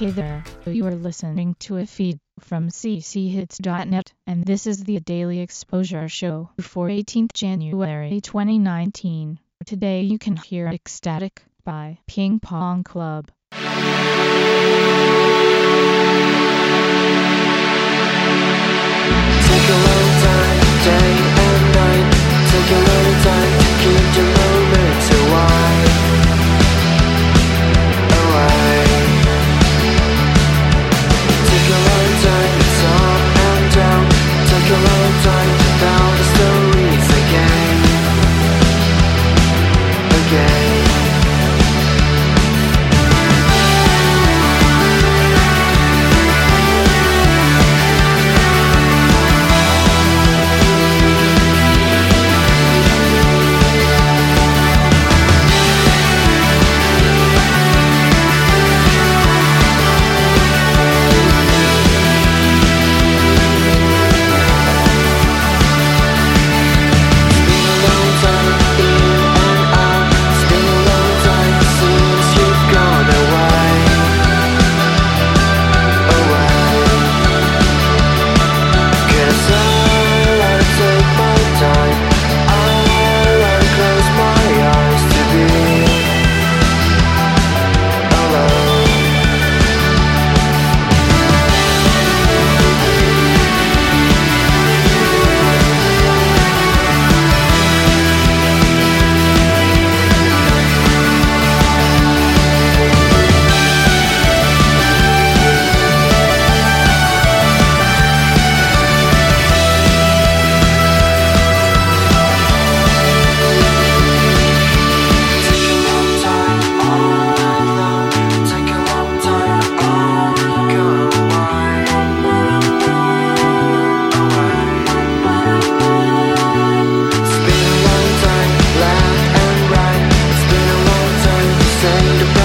Hey there, you are listening to a feed from cchits.net, and this is the Daily Exposure Show for 18th January 2019. Today you can hear Ecstatic by Ping Pong Club. Take a time, time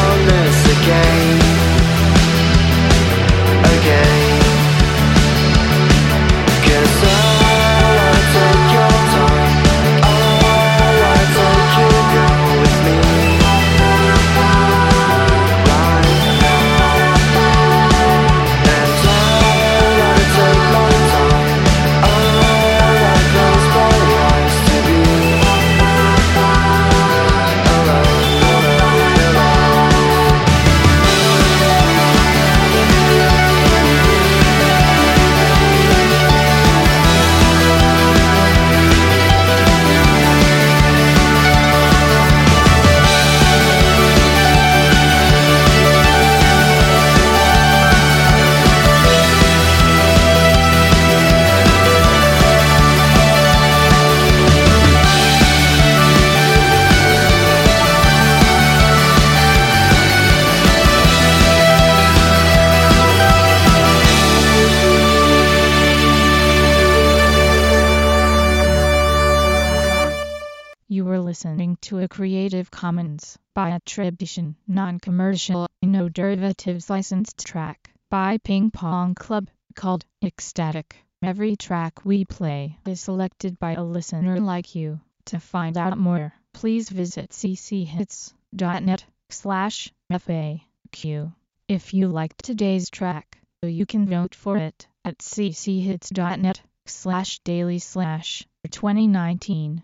a Creative Commons by attribution, non-commercial, no derivatives licensed track by Ping Pong Club called Ecstatic. Every track we play is selected by a listener like you. To find out more, please visit cchits.net slash FAQ. If you liked today's track, you can vote for it at cchits.net slash daily slash 2019